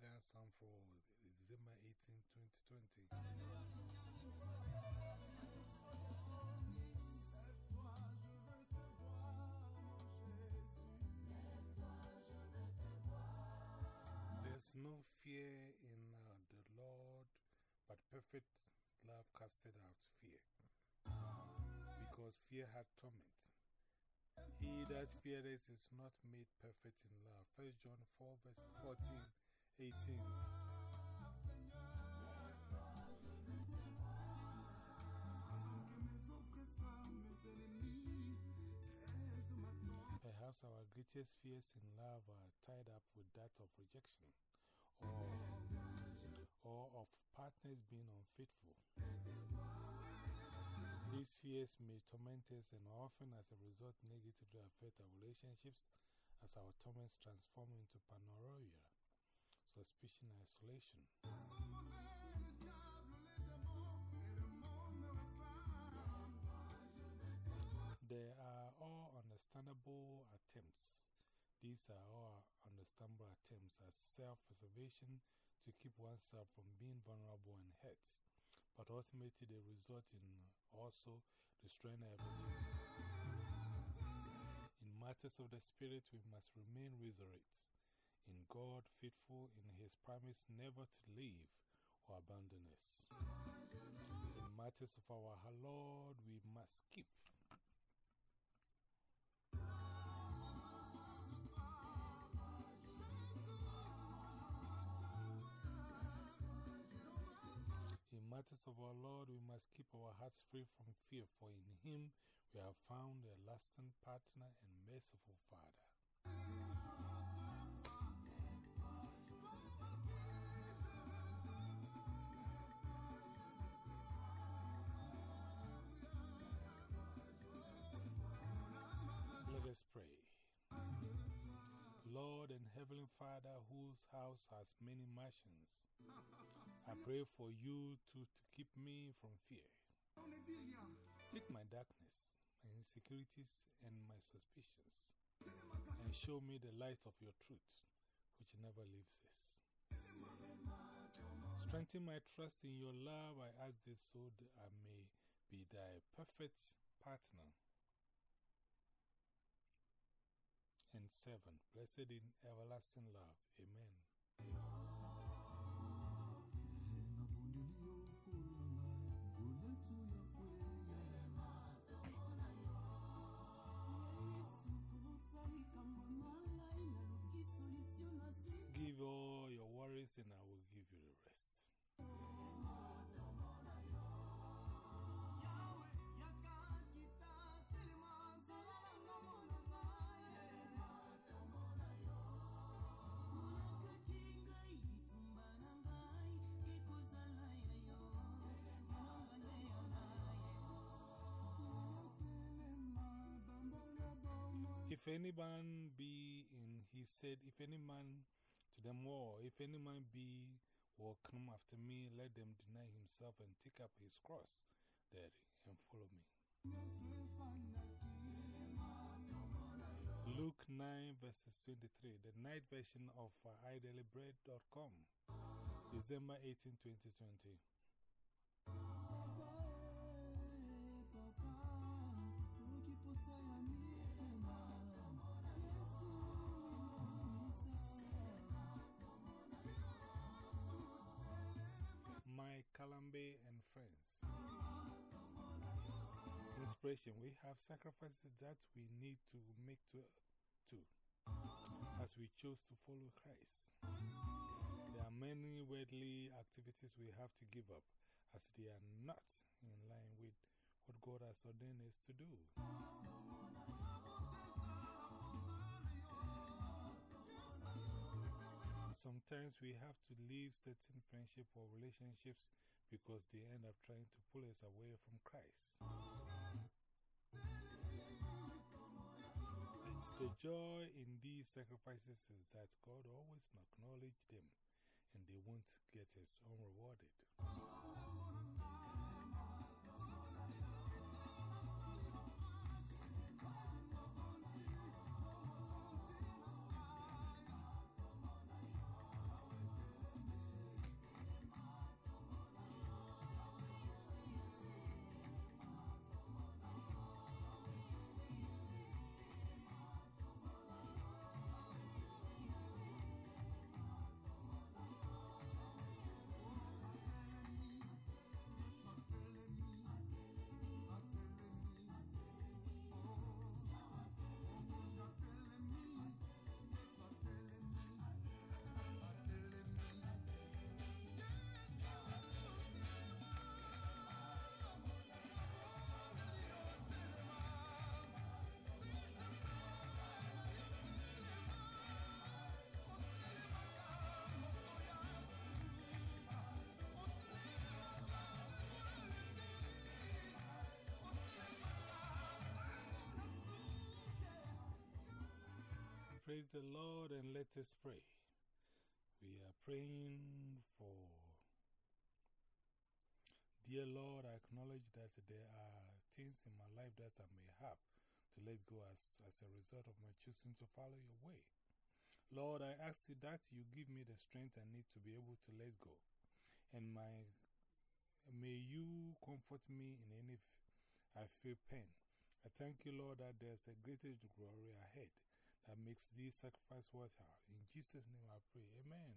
Dance song for December 18, 2020. There's no fear in uh, the Lord, but perfect love casted out fear. Because fear had torment. He that feareth is not made perfect in love. 1 John 4, verse 14, 18. Perhaps our greatest fears in love are tied up with that of rejection or, or of partners being unfaithful. These fears may torment us and often, as a result, negatively affect our relationships as our torments transform into paranoia, suspicion, isolation. There are all understandable attempts. These are all understandable attempts at self preservation to keep oneself from being vulnerable and hurt but ultimately they result in also destroying everything. In matters of the Spirit, we must remain resolute in God, faithful in His promise never to leave or abandon us. In matters of our Lord, we must keep. In matters of our Lord, we must keep our hearts free from fear, for in Him we have found a lasting partner and merciful Father. Pray. Lord and Heavenly Father, whose house has many mansions, I pray for you to, to keep me from fear. Take my darkness, my insecurities, and my suspicions, and show me the light of your truth, which never leaves us. Strengthen my trust in your love. I ask this so that I may be thy perfect partner and 7. blessed in everlasting love. Amen. Give all your worries, and I If any man be in, he said, if any man to them all, if any man be will come after me, let them deny himself and take up his cross daily and follow me. Luke 9 verses 23, the night version of uh, December 18, 2020. And friends. Inspiration We have sacrifices that we need to make to, too, as we choose to follow Christ. There are many worldly activities we have to give up, as they are not in line with what God has ordained us to do. Sometimes we have to leave certain friendship or relationships because they end up trying to pull us away from Christ. And the joy in these sacrifices is that God always acknowledges them and they won't get us unrewarded. Praise the Lord and let us pray. We are praying for. Dear Lord, I acknowledge that there are things in my life that I may have to let go as, as a result of my choosing to follow your way. Lord, I ask you that you give me the strength I need to be able to let go. And my, may you comfort me in any I feel pain. I thank you, Lord, that there's a greater glory ahead that makes this sacrifice worthwhile. In Jesus' name I pray. Amen.